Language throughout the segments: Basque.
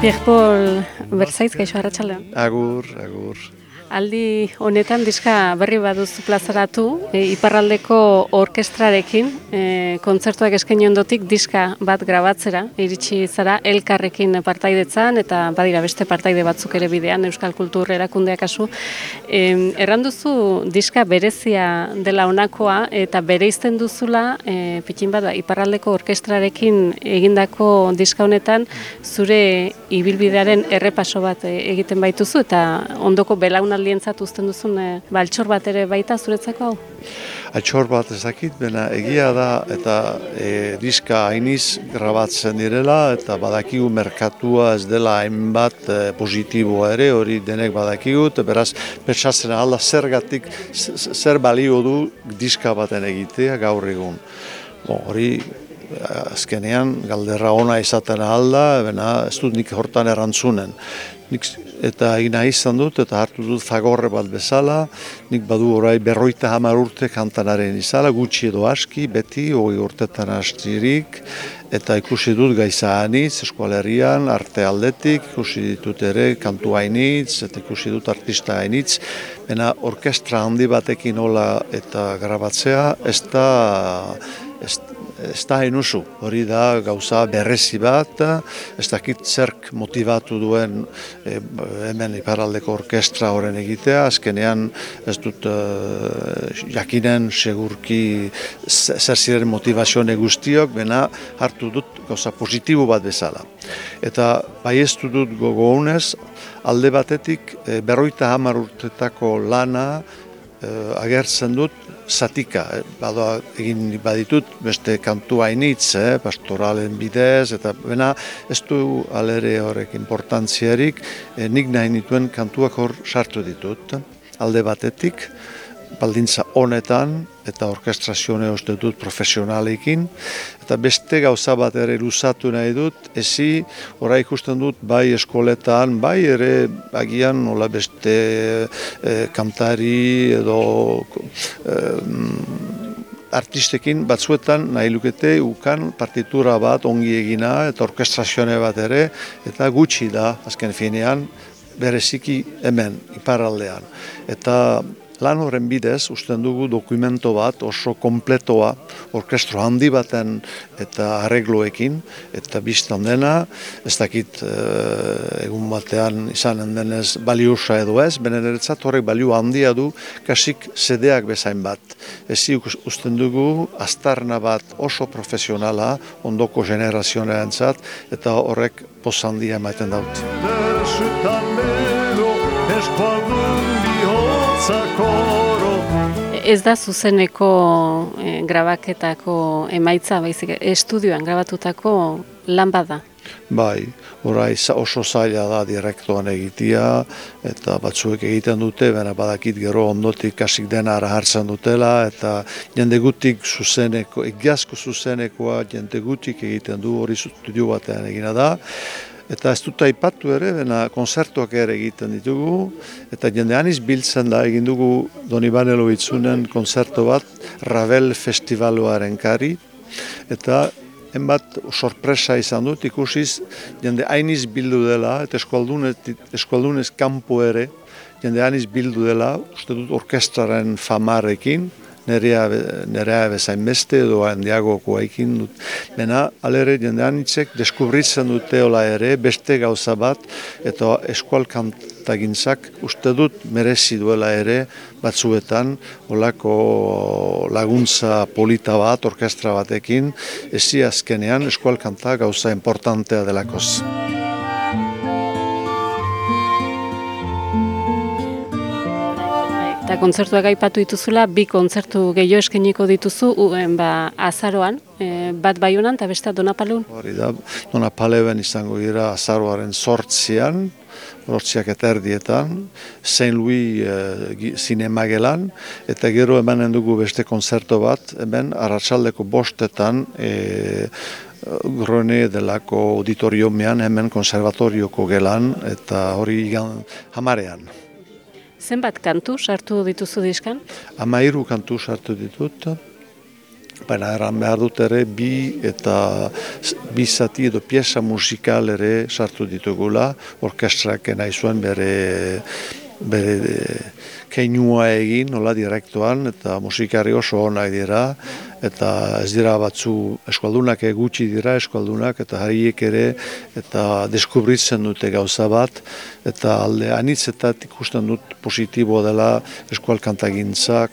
Pierre Paul Berzaitz, gaixo arratsaldean. Agur, agur. Aldi honetan diska berri baduzu plazaratu, e, iparraldeko orkestrarekin, e, kontzertuak eskaini ondotik diska bat grabatzera, iritsi zara elkarrekin partaidetzan eta badira beste partaide batzuk ere bidean Euskal Kultur erakundeak asu. E, erranduzu diska berezia dela honakoa eta bereizten duzula, e, pikin bada, iparraldeko orkestrarekin egindako diska honetan, zure ibilbidearen errepaso bat e, egiten baituzu eta ondoko belauna lientzat uzten duzun e, ba, altxor bat ere baita zuretzako hau? Altxor bat ezakit, bena egia da eta e, diska hainiz grabatzen direla eta badakigu merkatua ez dela hainbat e, positiboa ere, hori denek badakigu, eta beraz pertsatzen alda zergatik, zer balio du diska baten egitea gaur egun. hori azkenean galderra ona izaten alda, bena ez dut nik hortan erantzunen. Nik, eta egina izan dut eta hartu dut fagorre bat bezala, nik badu orai berroita hamar urte kantanaren izala, gutxi edo aski, beti, hori urtetan astirik, eta ikusi dut gaiza anitz, eskualerian, arte aldetik, ikusi ditut ere kantu hainitz, eta ikusi dut artista hainitz, bena orkestra handi batekin hola eta grabatzea, ez da, ez, ez da usu, hori da gauza berrezi bat, ez dakit zerk motivatu duen e, hemen iparaldeko orkestra horren egitea, azkenean ez dut e, jakinen segurki zer ziren motivazioen guztiok, bena hartu dut gauza positibo bat bezala. Eta bai ez dut gogo honez, alde batetik e, berroita hamar urtetako lana e, agertzen dut zatika, eh, bado egin baditut beste kantu hainitz, eh, pastoralen bidez, eta bena ez du alere horrek importantziarik, eh, nik nahi nituen kantuak hor sartu ditut, alde batetik, baldintza honetan eta orkestrazione uste dut profesionalekin. Eta beste gauza bat ere luzatu nahi dut ezi ora ikusten dut bai eskoletan bai ere agian nola beste e, kantari edo e, artistekin batzuetan nahi lukete ukan partitura bat ongi egina eta orkestrazione bat ere eta gutxi da azken finean bereziki hemen iparaldean eta Lan horren bidez, usten dugu dokumento bat oso kompletoa, orkestro handi baten eta arregloekin, eta biztan dena, ez dakit e, egun batean izanen denez baliusa edo ez, benen eretzat horrek balio handia du, kasik sedeak bezain bat. Ez usten dugu, astarna bat oso profesionala, ondoko generazionean zat, eta horrek pozandia ematen daut. Ez da zuzeneko eh, grabaketako emaitza, baizik, estudioan grabatutako lan bada? Bai, orai oso zaila da direktoan egitea, eta batzuek egiten dute, baina badakit gero ondotik kasik dena ara hartzen dutela, eta jende gutik zuzeneko, egiazko zuzenekoa jende gutik egiten du hori studio batean egina da, Eta ez dut aipatu ere, dena konzertuak ere egiten ditugu, eta jendean biltzen da egin dugu Doni Banelo itzunen bat Ravel Festivaluaren kari, eta enbat sorpresa izan dut ikusiz jende hainiz bildu dela, eta eskualdunez kanpo ere, jende hainiz bildu dela, uste dut orkestraren famarekin, nerea, nerea bezain beste edo handiagoko haikin dut. Bena, alere jendean itzek deskubritzen dute ola ere, beste gauza bat, eta eskual kantagintzak uste dut merezi duela ere batzuetan olako laguntza polita bat, orkestra batekin, ezi azkenean eskual kanta gauza importantea delakoz. Eta kontzertuak aipatu dituzula, bi kontzertu gehiago eskeniko dituzu, uen, ba, azaroan, e, bat baiunan eta beste donapalun? Hori da, donapaleben izango dira azaroaren sortzian, sortziak eta erdietan, Saint Louis e, zinemagelan, eta gero emanen dugu beste kontzertu bat, hemen, arratsaldeko bostetan, e, Grone delako auditoriomean hemen konservatorioko gelan eta hori hamarean. Zenbat kantu sartu dituzu diskan? Amairu kantu sartu ditut. baina eran behar dut ere bi eta bi zati edo pieza musikal ere sartu ditugula, orkestrak nahi zuen bere, bere keinua egin, nola direktuan, eta musikari oso onak dira, eta ez dira batzu eskualdunak gutxi dira eskualdunak, eta hariek ere, eta deskubritzen dute gauza bat, eta alde anitzetat ikusten dut positibo dela eskualkantagintzak,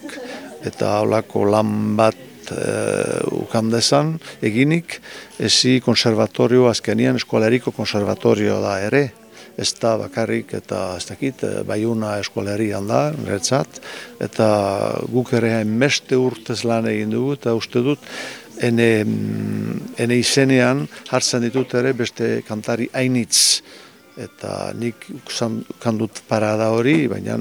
eta holako lan bat uh, ukan dezan eginik, ezi konservatorio azkenian eskualeriko konservatorio da ere, ez da bakarrik eta ez dakit, eh, baiuna eskualerian da, niretzat, eta guk ere hain urtez lan egin dugu, eta uste dut, ene, mm, ene izenean hartzen ditut ere beste kantari hainitz, eta nik kandut parada hori, baina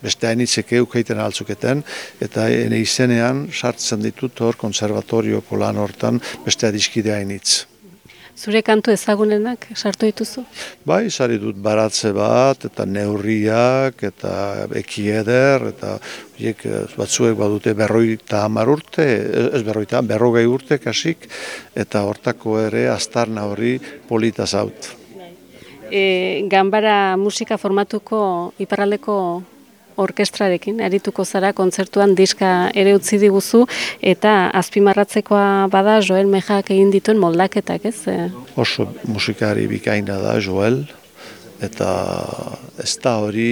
beste hainitzek eukeiten altzuketen, eta ene izenean sartzen ditut hor konservatorioko lan hortan beste adiskide hainitz. Zure kantu ezagunenak sartu dituzu? Bai, sari dut baratze bat, eta neurriak, eta ekieder, eta hiek eh, batzuek badute berroita hamar urte, ez berroita, berrogei urte kasik, eta hortako ere astarna hori polita zaut. E, Gambara musika formatuko iparraldeko orkestrarekin arituko zara kontzertuan diska ere utzi diguzu eta azpimarratzekoa bada Joel Mejak egin dituen moldaketak, ez? Oso musikari bikaina da Joel eta ez da hori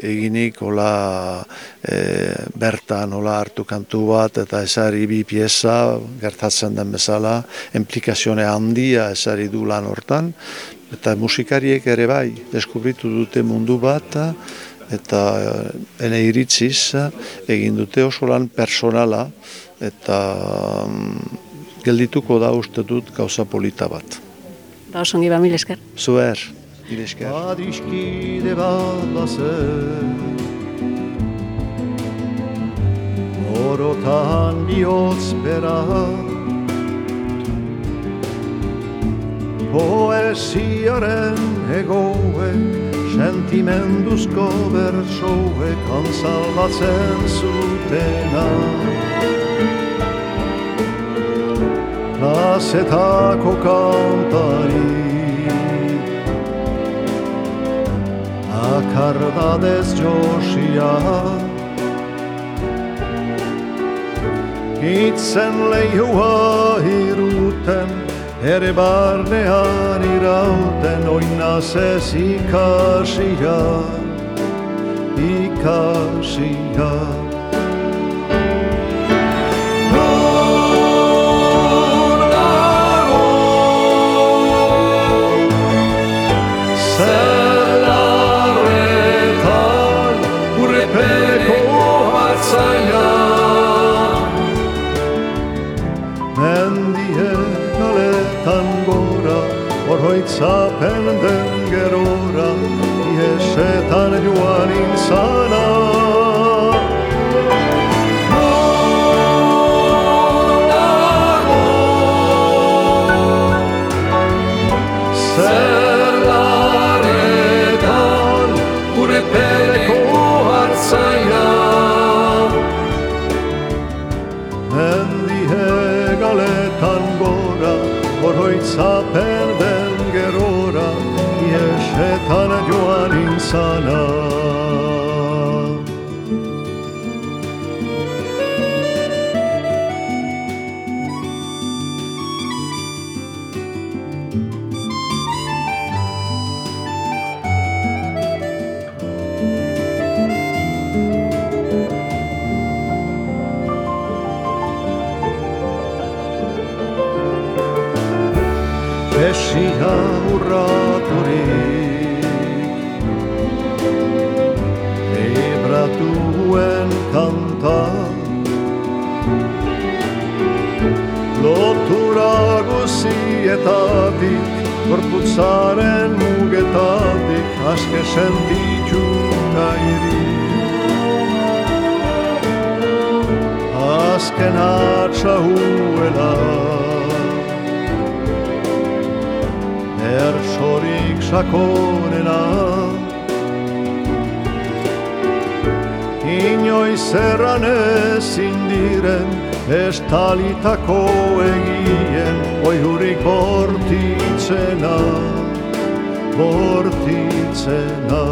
eginik hola e, bertan hola hartu kantu bat eta esari bi pieza gertatzen den bezala implikazione handia esari du lan hortan eta musikariek ere bai deskubritu dute mundu bat eta eh, ene iritziz egin dute oso lan personala eta mm, geldituko da uste dut gauza polita bat. Ba, osongi ba, mil esker. Zuer, mil esker. Adiskide bat lazer Orotan bihotz bera Poesiaren egoek sentimenduzko bertsoe konsalbatzen zutena. Nazetako kantari. Akardadez josia. Itzen leihua iruten ere barnean irauten oinazez ikasia, ikasia. Oroitzapen den gerora Iesetan joan intzana Azken atxa huela. Ersorik sakonena inoiz erran ezin diren Estalitako egien oihurik bortitzena Bortitzena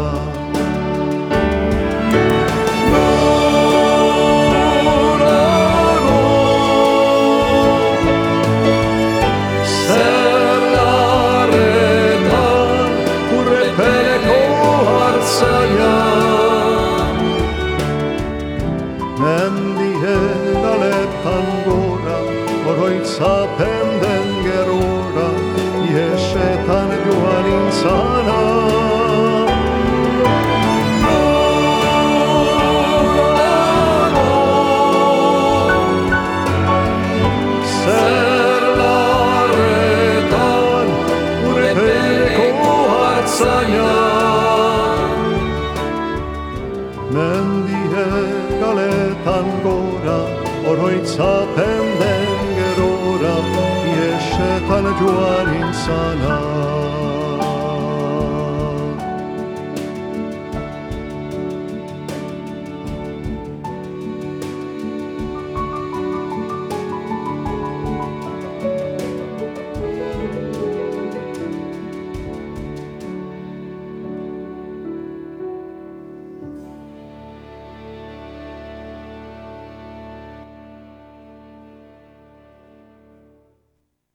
Mendie galetan gora, oroitzapen den gerora, iesetan joan intzana. Zerlaretan den